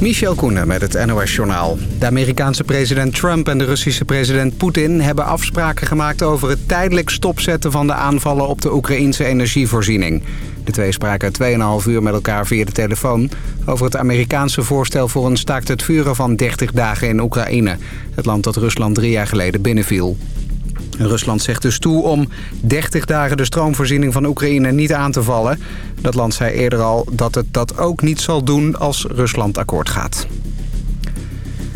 Michel Koenen met het NOS-journaal. De Amerikaanse president Trump en de Russische president Poetin... hebben afspraken gemaakt over het tijdelijk stopzetten van de aanvallen... op de Oekraïnse energievoorziening. De twee spraken 2,5 uur met elkaar via de telefoon... over het Amerikaanse voorstel voor een staakt het vuren van 30 dagen in Oekraïne. Het land dat Rusland drie jaar geleden binnenviel. Rusland zegt dus toe om 30 dagen de stroomvoorziening van Oekraïne niet aan te vallen. Dat land zei eerder al dat het dat ook niet zal doen als Rusland akkoord gaat.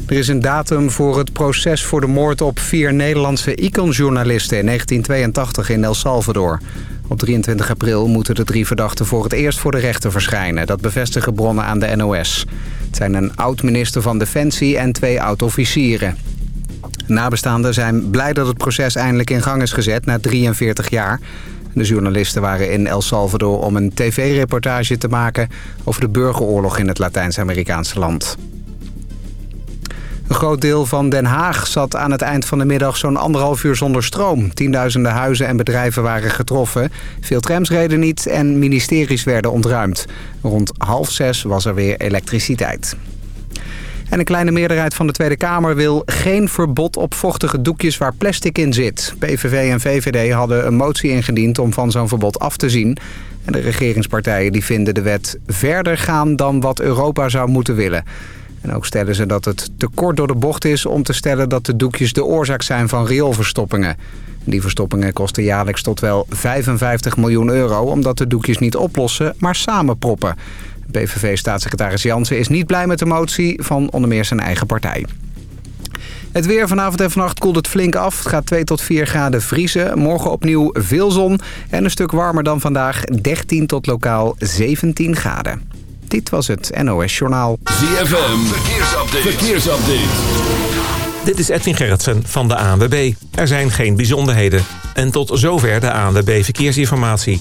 Er is een datum voor het proces voor de moord op vier Nederlandse iconjournalisten in 1982 in El Salvador. Op 23 april moeten de drie verdachten voor het eerst voor de rechter verschijnen. Dat bevestigen bronnen aan de NOS. Het zijn een oud-minister van Defensie en twee oud-officieren. Nabestaanden zijn blij dat het proces eindelijk in gang is gezet na 43 jaar. De journalisten waren in El Salvador om een tv-reportage te maken... over de burgeroorlog in het Latijns-Amerikaanse land. Een groot deel van Den Haag zat aan het eind van de middag zo'n anderhalf uur zonder stroom. Tienduizenden huizen en bedrijven waren getroffen. Veel trams reden niet en ministeries werden ontruimd. Rond half zes was er weer elektriciteit. En een kleine meerderheid van de Tweede Kamer wil geen verbod op vochtige doekjes waar plastic in zit. PVV en VVD hadden een motie ingediend om van zo'n verbod af te zien. En de regeringspartijen die vinden de wet verder gaan dan wat Europa zou moeten willen. En ook stellen ze dat het te kort door de bocht is om te stellen dat de doekjes de oorzaak zijn van rioolverstoppingen. Die verstoppingen kosten jaarlijks tot wel 55 miljoen euro... omdat de doekjes niet oplossen, maar samenproppen. PVV-staatssecretaris Jansen is niet blij met de motie van onder meer zijn eigen partij. Het weer vanavond en vannacht koelt het flink af. Het gaat 2 tot 4 graden vriezen. Morgen opnieuw veel zon en een stuk warmer dan vandaag. 13 tot lokaal 17 graden. Dit was het NOS Journaal. ZFM, verkeersupdate. verkeersupdate. Dit is Edwin Gerritsen van de ANWB. Er zijn geen bijzonderheden. En tot zover de ANWB Verkeersinformatie.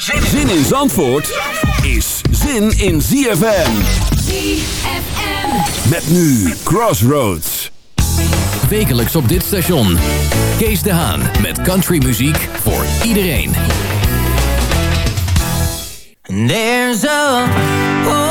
Zin in Zandvoort is zin in ZFM. ZFM. Met nu Crossroads. Wekelijks op dit station. Kees de Haan met countrymuziek voor iedereen. There's a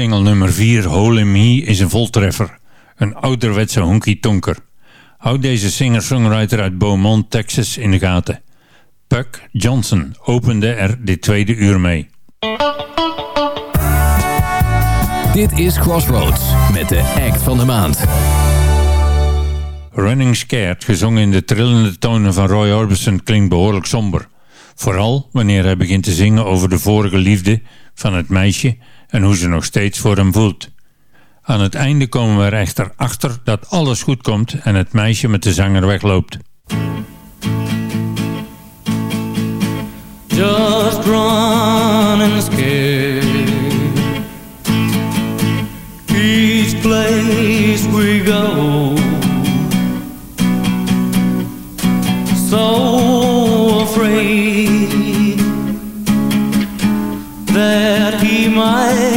volkssingle nummer 4 Hole in Me is een voltreffer. Een ouderwetse honky-tonker. Houd deze singer-songwriter uit Beaumont, Texas in de gaten. Puck Johnson opende er dit tweede uur mee. Dit is Crossroads met de act van de maand. Running Scared, gezongen in de trillende tonen van Roy Orbison, klinkt behoorlijk somber. Vooral wanneer hij begint te zingen over de vorige liefde van het meisje en hoe ze nog steeds voor hem voelt. Aan het einde komen we er echter achter dat alles goed komt en het meisje met de zanger wegloopt. just scared. Each place we go, so afraid that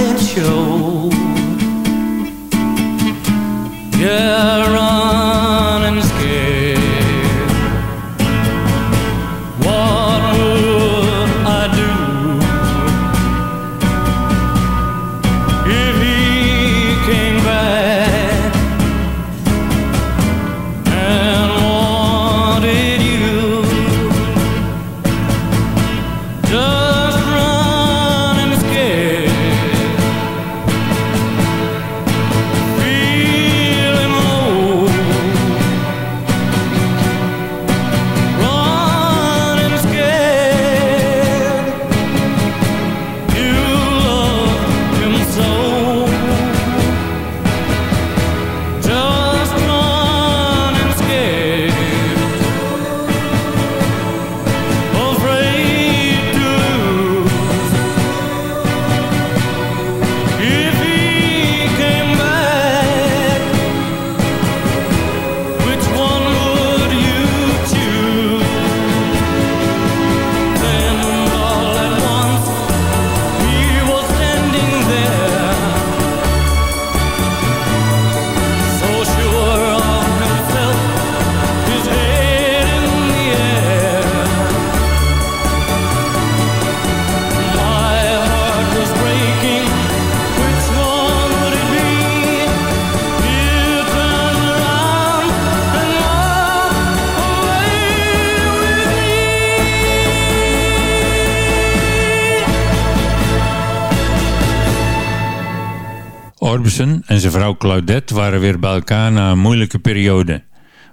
vrouw Claudette waren weer bij elkaar na een moeilijke periode.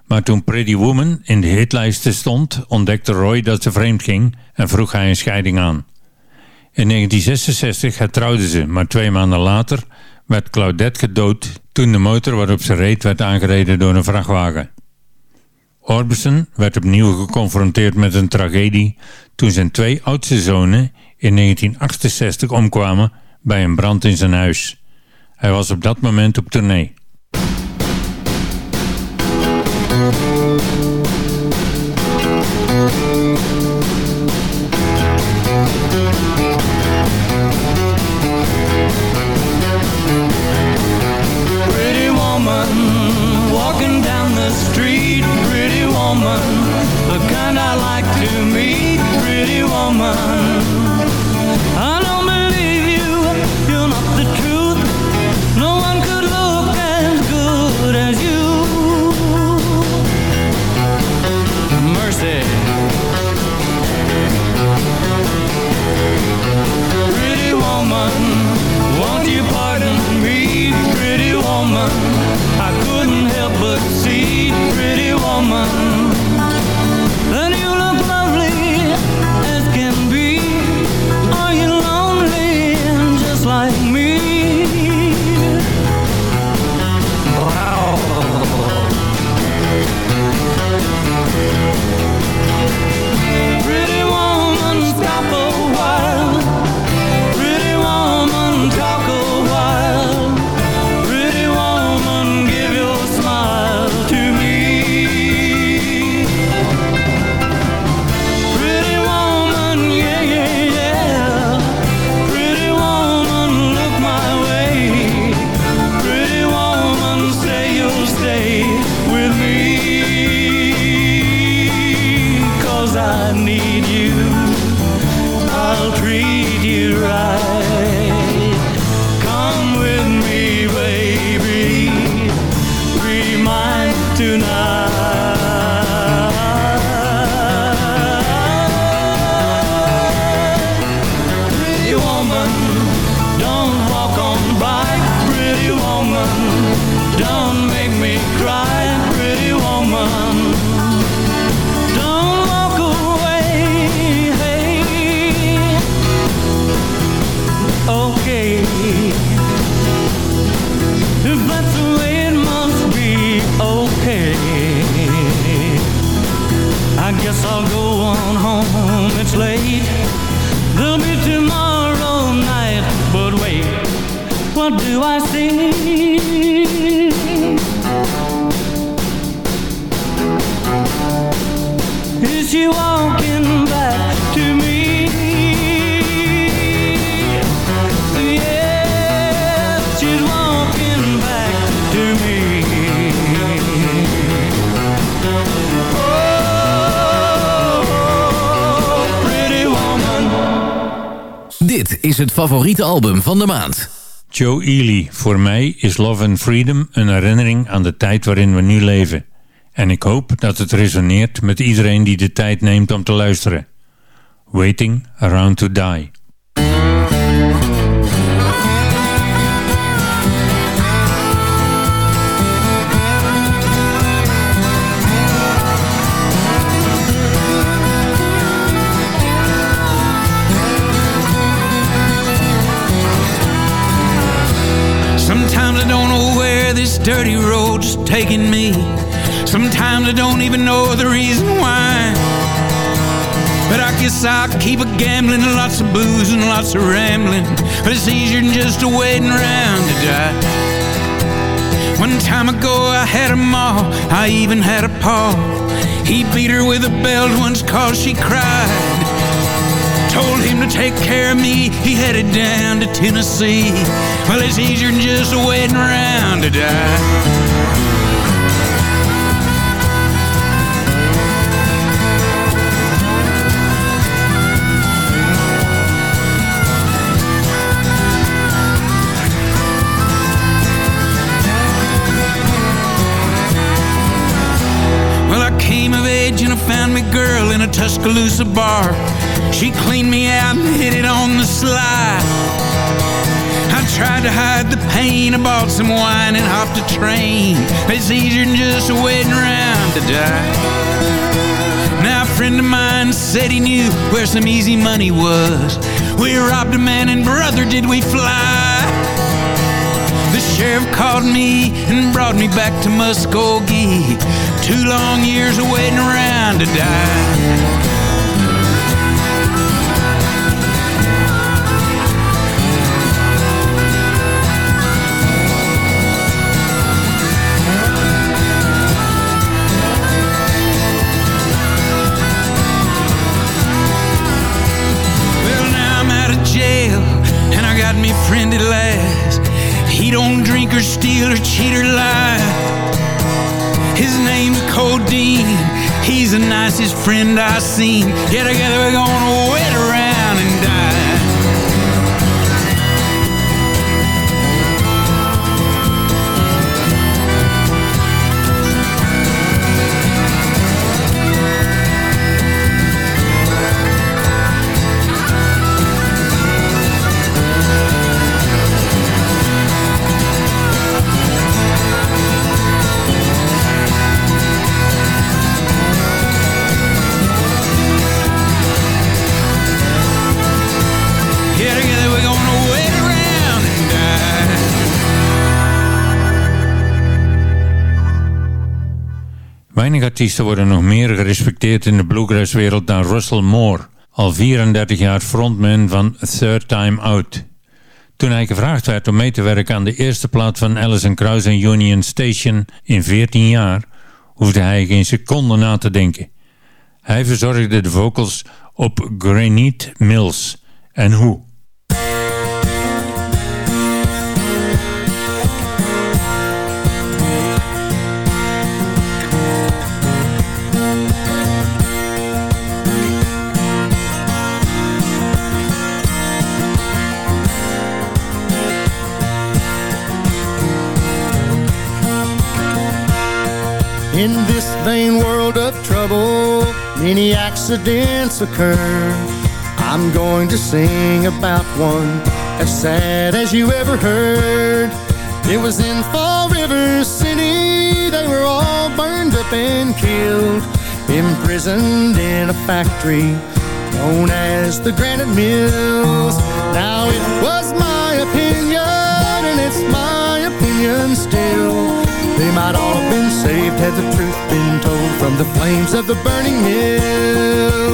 Maar toen Pretty Woman in de hitlijsten stond, ontdekte Roy dat ze vreemd ging en vroeg hij een scheiding aan. In 1966 hertrouwden ze, maar twee maanden later werd Claudette gedood toen de motor waarop ze reed werd aangereden door een vrachtwagen. Orbison werd opnieuw geconfronteerd met een tragedie toen zijn twee oudste zonen in 1968 omkwamen bij een brand in zijn huis. Hij was op dat moment op tournee. Is het favoriete album van de maand. Joe Ely, voor mij is Love and Freedom een herinnering aan de tijd waarin we nu leven. En ik hoop dat het resoneert met iedereen die de tijd neemt om te luisteren. Waiting Around to Die. Dirty road's taking me. Sometimes I don't even know the reason why. But I guess I'll keep a gambling, lots of booze and lots of rambling. But it's easier than just a waiting around to die. One time ago I had a ma, I even had a pa. He beat her with a belt once cause she cried. Told him to take care of me, he headed down to Tennessee. Well, it's easier than just waiting around to die. Tuscaloosa bar. She cleaned me out and hit it on the slide. I tried to hide the pain. I bought some wine and hopped a train. It's easier than just waiting around to die. Now a friend of mine said he knew where some easy money was. We robbed a man and brother did we fly. The sheriff called me and brought me back to Muskogee. Two long years of waiting around to die. Friend at last. He don't drink or steal or cheat or lie. His name's Codeine. He's the nicest friend I've seen. Yeah, together we're gonna wait around and die. Weinig artiesten worden nog meer gerespecteerd in de bluegrasswereld dan Russell Moore, al 34 jaar frontman van Third Time Out. Toen hij gevraagd werd om mee te werken aan de eerste plaat van Alison Krauss en Union Station in 14 jaar, hoefde hij geen seconde na te denken. Hij verzorgde de vocals op Granite Mills. En hoe? In this vain world of trouble, many accidents occur. I'm going to sing about one as sad as you ever heard. It was in Fall River City, they were all burned up and killed, imprisoned in a factory known as the Granite Mills. Now it was my opinion, and it's my opinion might all have been saved had the truth been told from the flames of the burning mill.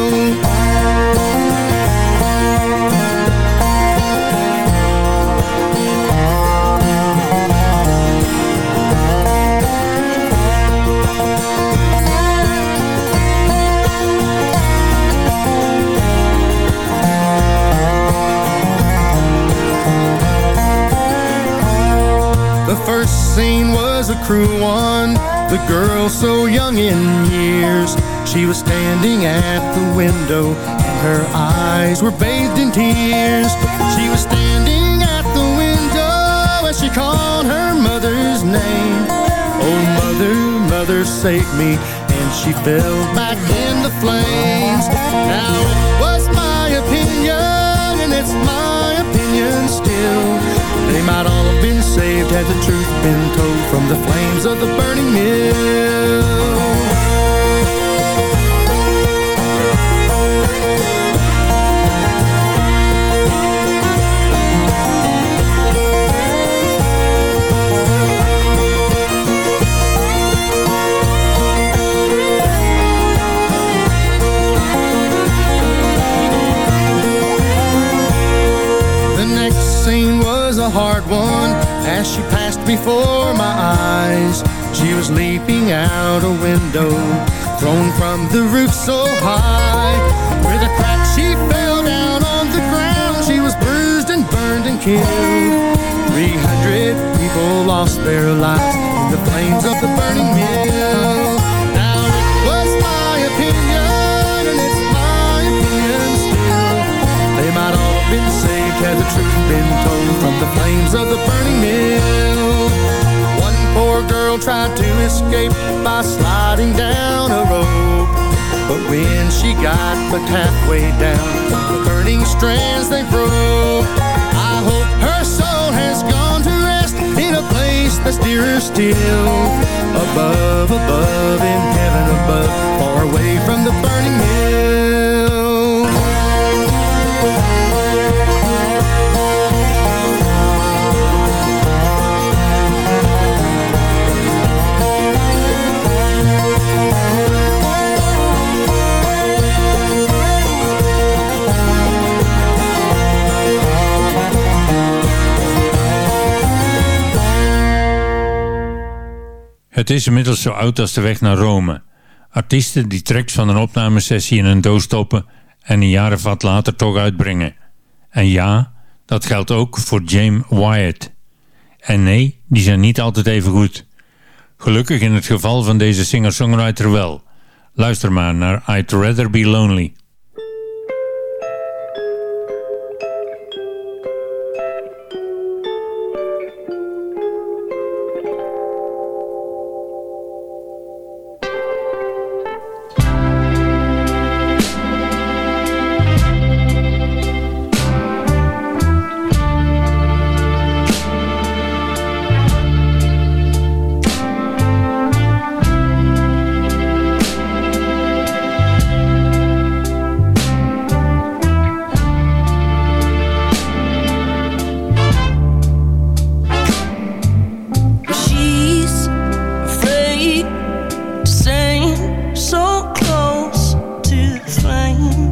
The window and her eyes were bathed in tears. She was standing at the window as she called her mother's name. Oh mother, mother save me. And she fell back in the flames. Now it was my opinion and it's my opinion still. They might all have been saved had the truth been told from the flames of the burning mill. Before my eyes. She was leaping out a window, thrown from the roof so high. With a crack, she fell down on the ground. She was bruised and burned and killed. 300 people lost their lives in the flames of the burning mill. Now it was my opinion, and it's my opinion still. They might all have been saved had the truth been told from the flames of the burning mill. Tried to escape by sliding down a rope. But when she got but halfway down, the burning strands they broke. I hope her soul has gone to rest in a place that's dearer still. Above, above, in heaven above, far away from the burning mill. Het is inmiddels zo oud als de weg naar Rome. Artiesten die tracks van een opnamesessie in een doos stoppen en een jaar of wat later toch uitbrengen. En ja, dat geldt ook voor James Wyatt. En nee, die zijn niet altijd even goed. Gelukkig in het geval van deze singer-songwriter wel. Luister maar naar I'd Rather Be Lonely. To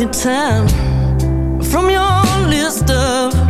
your time from your list of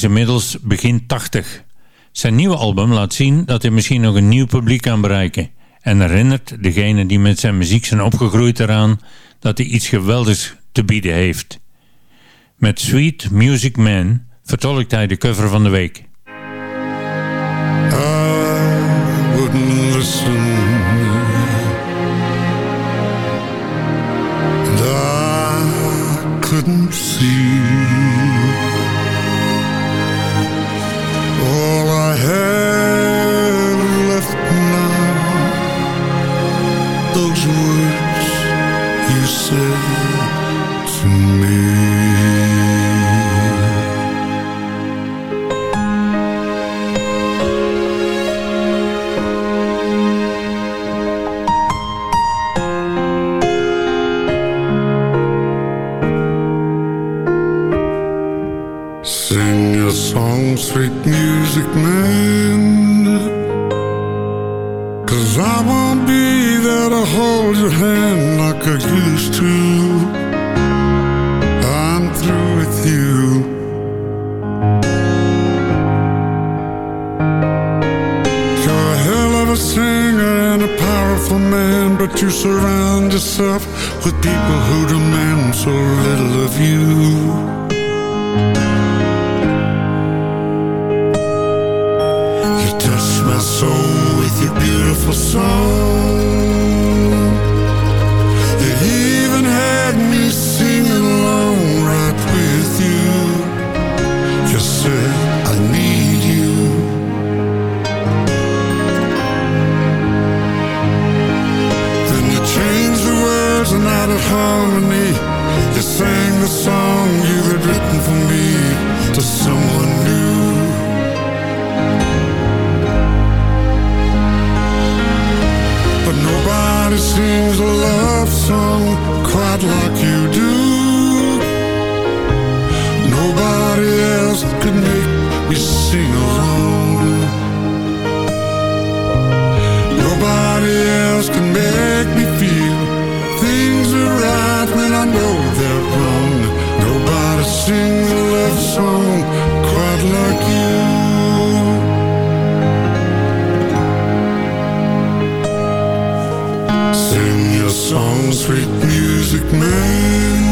is inmiddels begin 80. Zijn nieuwe album laat zien dat hij misschien nog een nieuw publiek kan bereiken en herinnert degenen die met zijn muziek zijn opgegroeid eraan dat hij iets geweldigs te bieden heeft. Met Sweet Music Man vertolkt hij de cover van de week. A song, sweet music man. Cause I won't be there to hold your hand like I used to. I'm through with you. You're a hell of a singer and a powerful man, but you surround yourself with people who demand so little of. You song. You even had me singing along right with you. You said, I need you. Then you changed the words and added harmony. You sang the song sings a love song quite like Man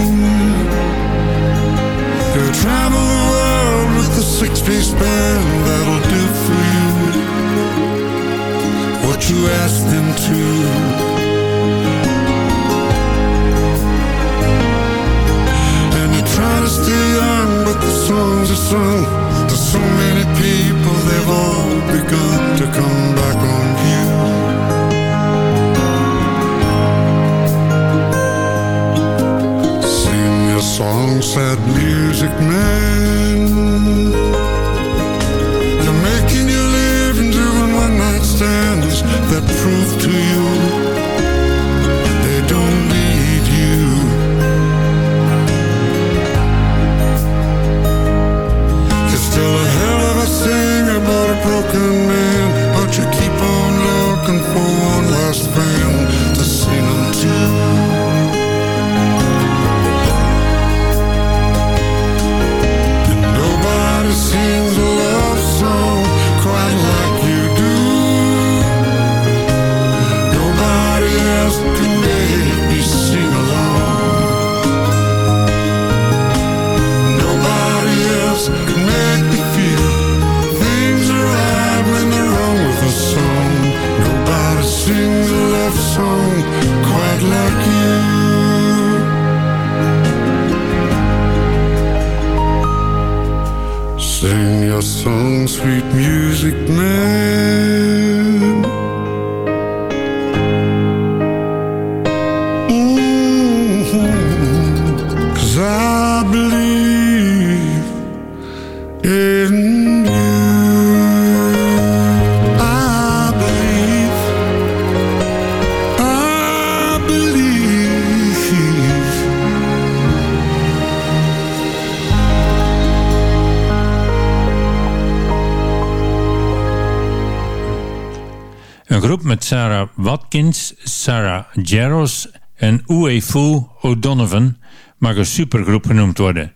Who traveled the world with a six-piece band een groep met Sarah Watkins, Sarah Jaros en Uefu O'Donovan mag een supergroep genoemd worden.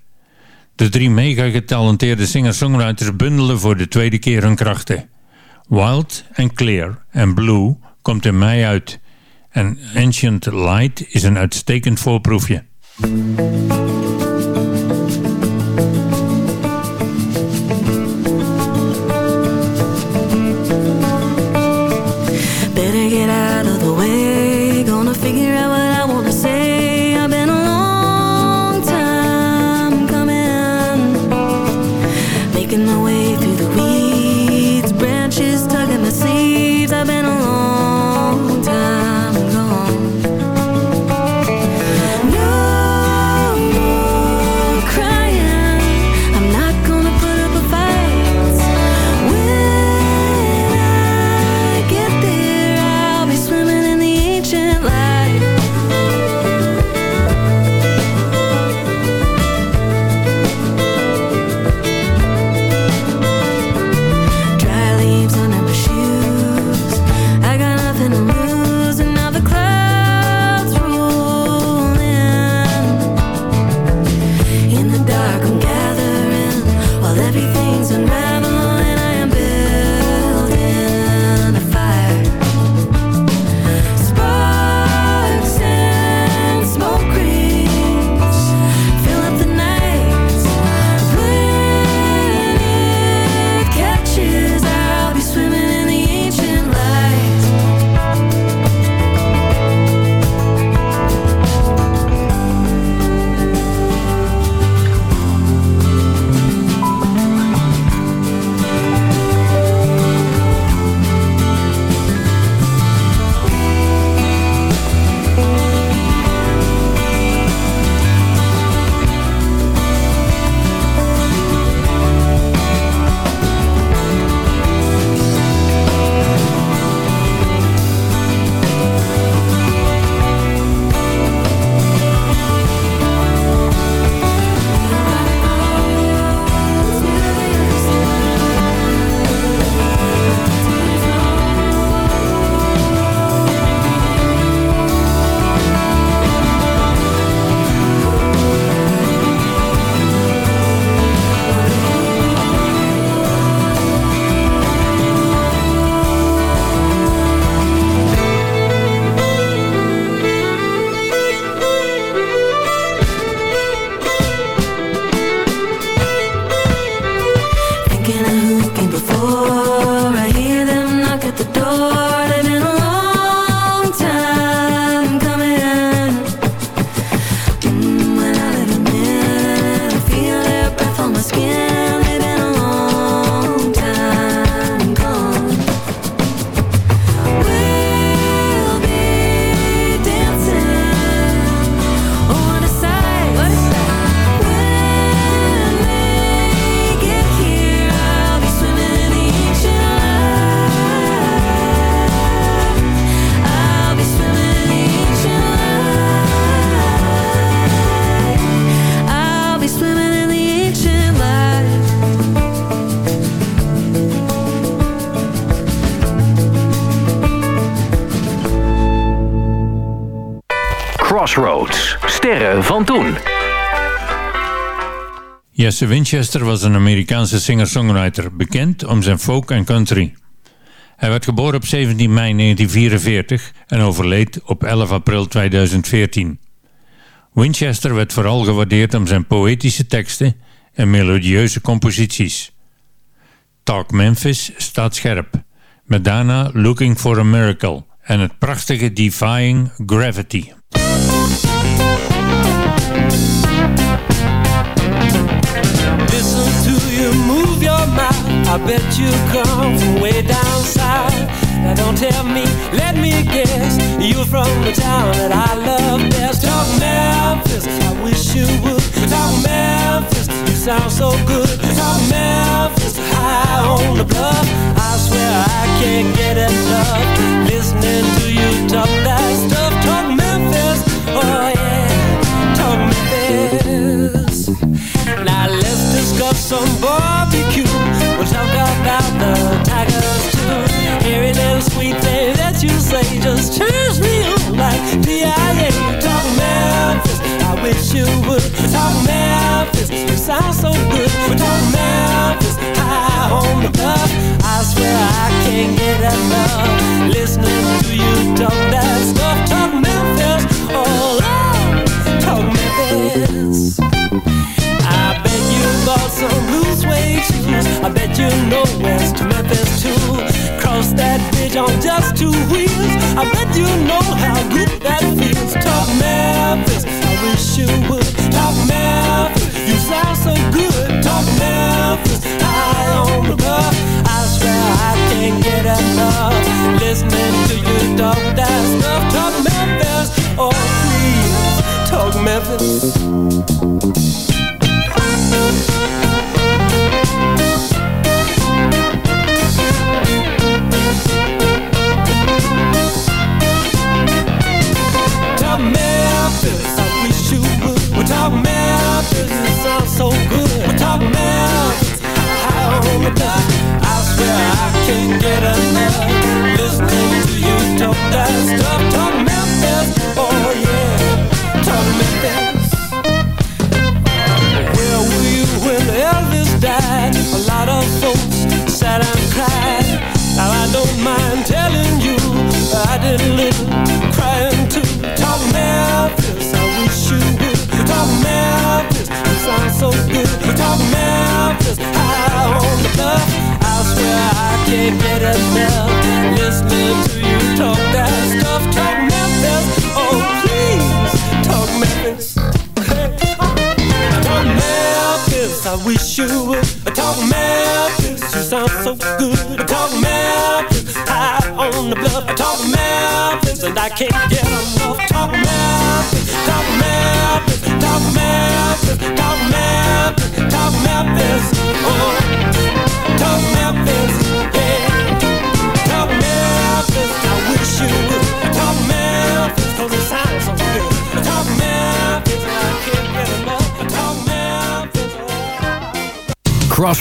De drie mega getalenteerde singer-songwriters bundelen voor de tweede keer hun krachten. Wild and Clear en Blue komt in mei uit en Ancient Light is een uitstekend voorproefje. Sterren van toen. Jesse Winchester was een Amerikaanse singer-songwriter, bekend om zijn folk en country. Hij werd geboren op 17 mei 1944 en overleed op 11 april 2014. Winchester werd vooral gewaardeerd om zijn poëtische teksten en melodieuze composities. Talk Memphis staat scherp, met daarna Looking for a Miracle en het prachtige Defying Gravity. Listen to you move your mouth. I bet you come from way down south. Now don't tell me, let me guess. You're from the town that I love best. Talk Memphis, I wish you would. Talk Memphis, you sound so good. Talk Memphis, high on the bluff. I swear I can't get enough. Listening to you talk that stuff. Talk Memphis, Listening to you talk that stuff. I bet you bought some shoes. I bet you know to Memphis too. Cross that bridge on just two wheels. I bet you know how good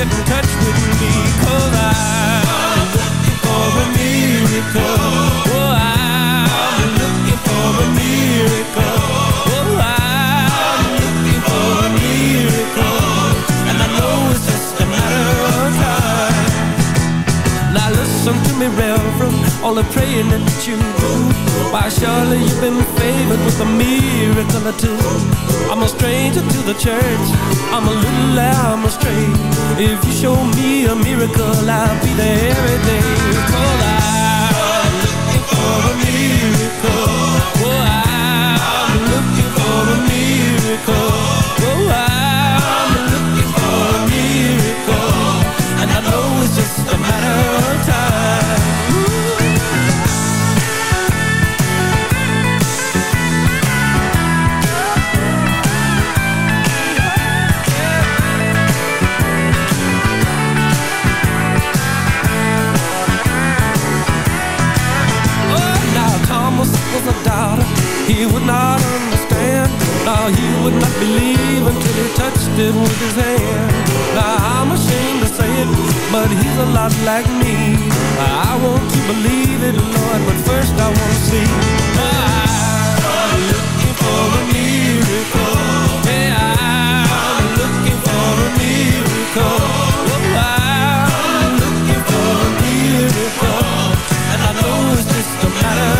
Get in touch with me. Cause I'm looking for a miracle. Oh, I'm looking for a miracle. Oh, I'm looking for a miracle. And I know it's just a matter of time. Now listen to me, Reverend, all the praying that you do. Why, surely you've been favored with a miracle or two. I'm a stranger to the church, I'm a little lamb astray. If you show me a miracle, I'll be there every day. Cause I'm he would not understand. Now he would not believe until he touched it with his hand. Now I'm ashamed to say it, but he's a lot like me. I want to believe it, Lord, but first I want to see. I'm looking for a miracle. Yeah, I'm looking for a miracle. I'm looking for a miracle. And I know it's just a matter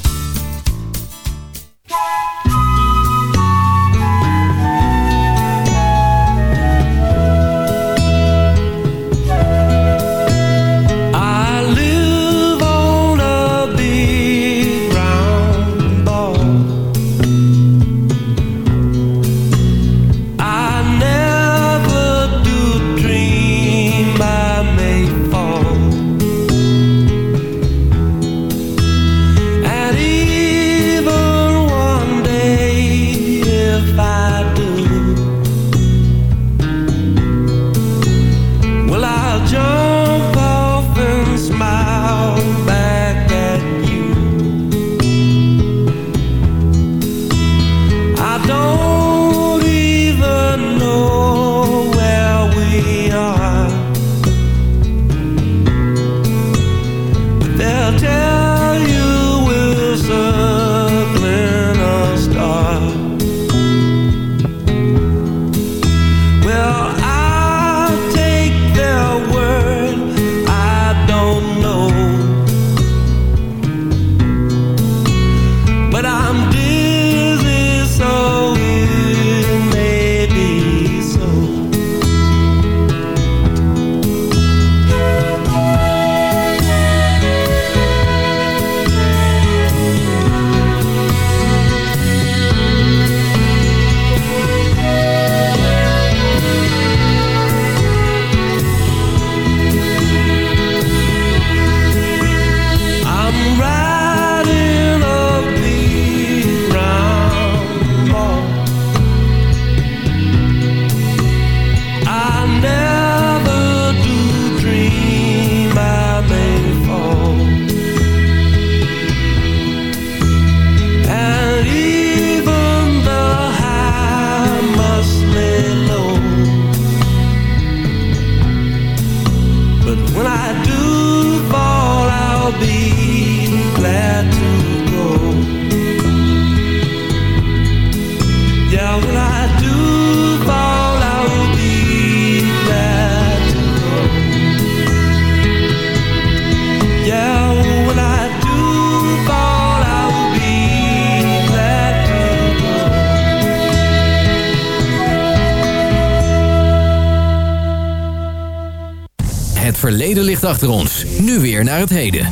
Ons. Nu weer naar het heden.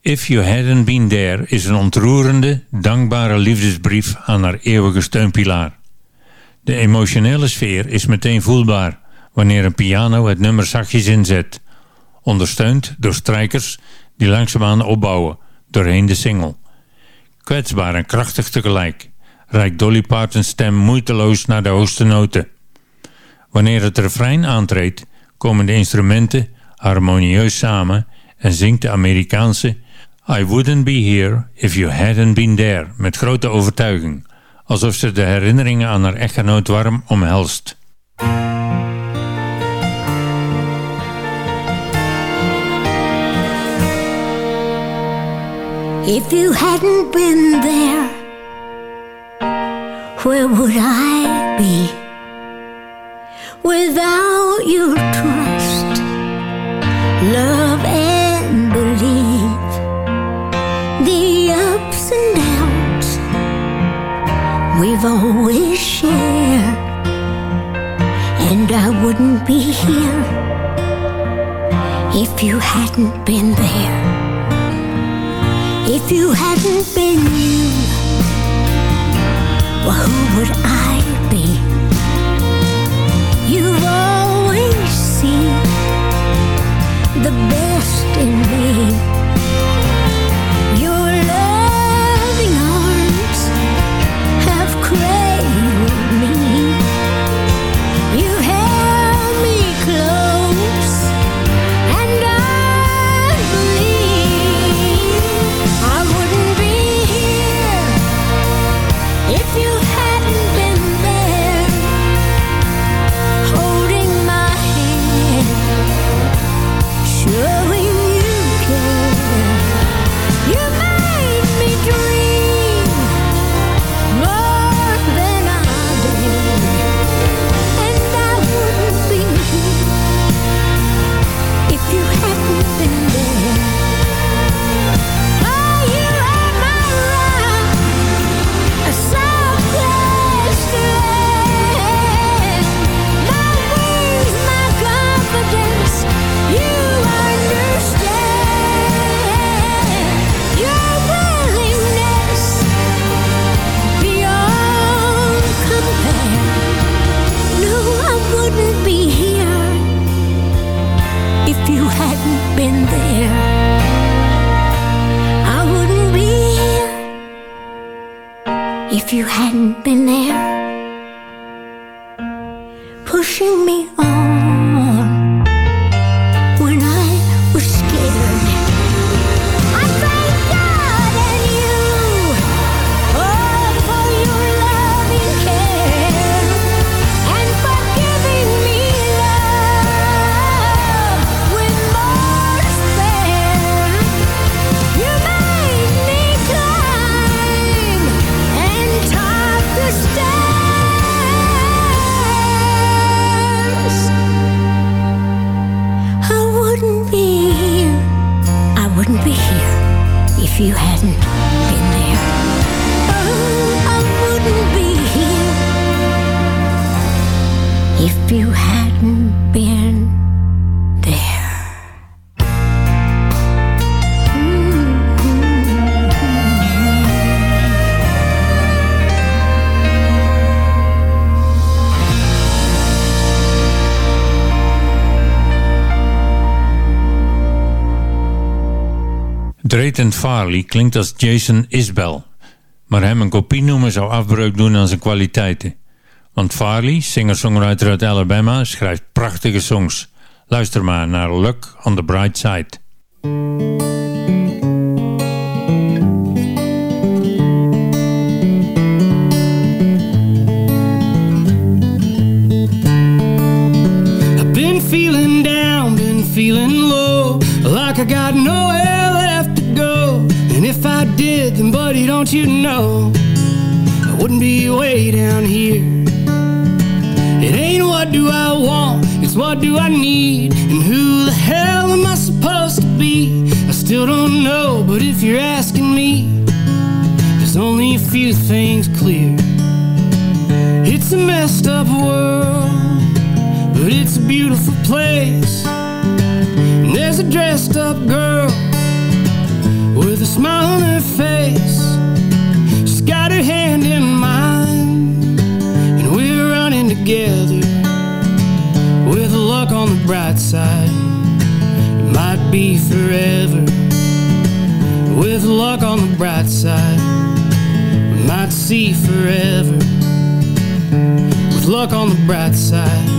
If You Hadn't Been There is een ontroerende, dankbare liefdesbrief aan haar eeuwige steunpilaar. De emotionele sfeer is meteen voelbaar wanneer een piano het nummer zachtjes inzet, ondersteund door strijkers die langzaamaan opbouwen doorheen de single. Kwetsbaar en krachtig tegelijk reikt Dolly Parton's stem moeiteloos naar de hoogste noten. Wanneer het refrein aantreedt, komen de instrumenten harmonieus samen en zingt de Amerikaanse I wouldn't be here if you hadn't been there met grote overtuiging, alsof ze de herinneringen aan haar echtgenoot warm omhelst. If you hadn't been there, where would I be? Without your trust, love, and belief, the ups and downs we've always shared, and I wouldn't be here if you hadn't been there. If you hadn't been you, well, who would I you hadn't been there, Drayton Farley klinkt als Jason Isbell, maar hem een kopie noemen zou afbreuk doen aan zijn kwaliteiten. Want Farley, singer-songwriter uit Alabama, schrijft prachtige songs. Luister maar naar Luck on the Bright Side. Feeling down, been feeling low, like I got nowhere buddy, don't you know, I wouldn't be way down here. It ain't what do I want, it's what do I need, and who the hell am I supposed to be? I still don't know, but if you're asking me, there's only a few things clear. It's a messed up world but it's a beautiful place. And there's a dressed up girl with a smile on her face. Bright side. It might be forever. With luck on the bright side, we might see forever. With luck on the bright side.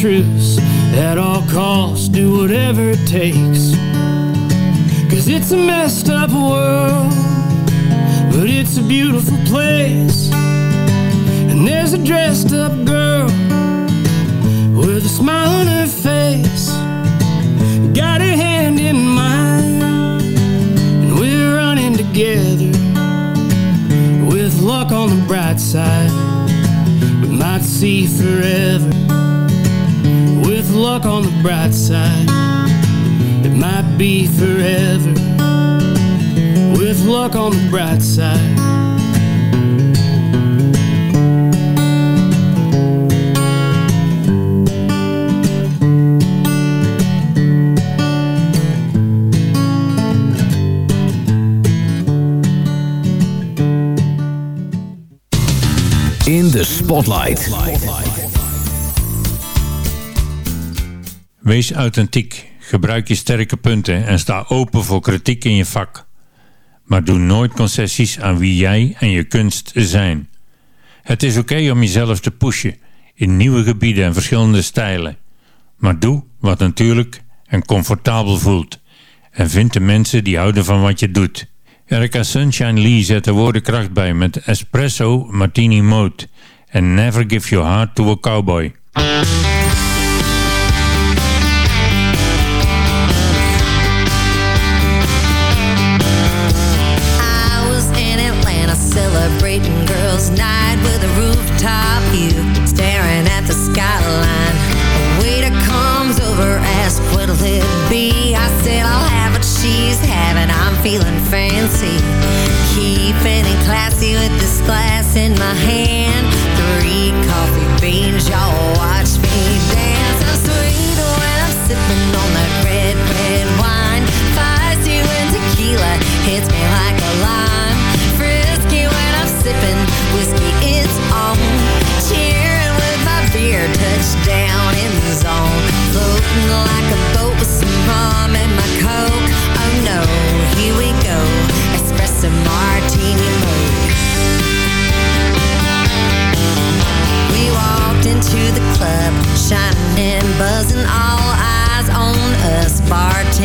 Truce. At all costs, do whatever it takes. Cause it's a messed up world, but it's a beautiful place. And there's a dressed up girl with a smile on her face. Got her hand in mine, and we're running together. With luck on the bright side, we might see forever. Luck on the bright side, it might be forever. With luck on the bright side. In de Spotlight. Wees authentiek, gebruik je sterke punten en sta open voor kritiek in je vak. Maar doe nooit concessies aan wie jij en je kunst zijn. Het is oké om jezelf te pushen in nieuwe gebieden en verschillende stijlen. Maar doe wat natuurlijk en comfortabel voelt. En vind de mensen die houden van wat je doet. Erica Sunshine Lee zet de woordenkracht bij met Espresso Martini Mode en Never Give Your Heart to a Cowboy.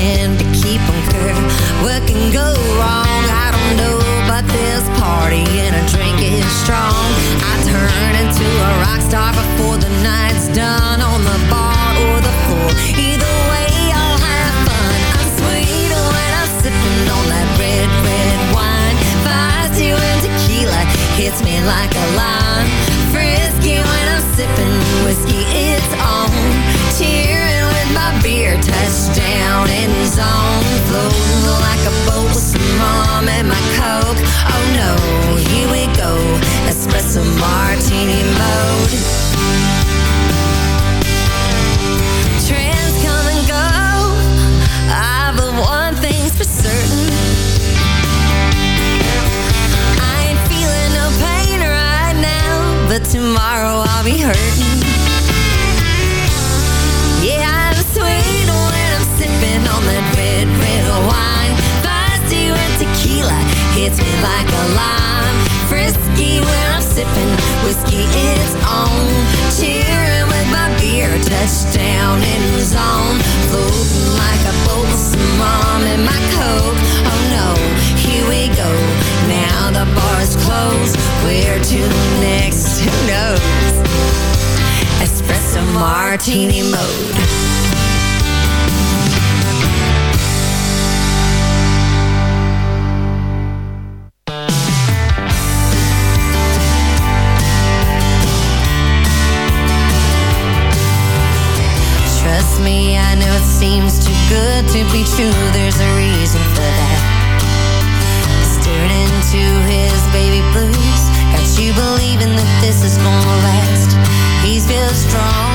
Bartender, keep on curve. What can go wrong? I don't know, but this party and a drink is strong. I turn into a rock star before the night's done on the bar or the floor. Either way, I'll have fun. I'm sweet when I'm sipping on that red, red wine. Feisty when tequila hits me like a lime. Floating like a boat with some rum and my coke. Oh no, here we go. Espresso martini mode. Trends come and go. One for certain. I ain't feeling no pain right now, but tomorrow I'll be hurting. Tequila hits me like a lime. Frisky when I'm sipping whiskey, it's on. Cheering with my beer, touchdown in zone. Floating like a boat some rum and my coke. Oh no, here we go. Now the bar is closed. Where to the next? Who knows? Espresso martini mode. Seems too good to be true. There's a reason for that. Stared into his baby blues. Got you believing that this is gonna last. He's feels strong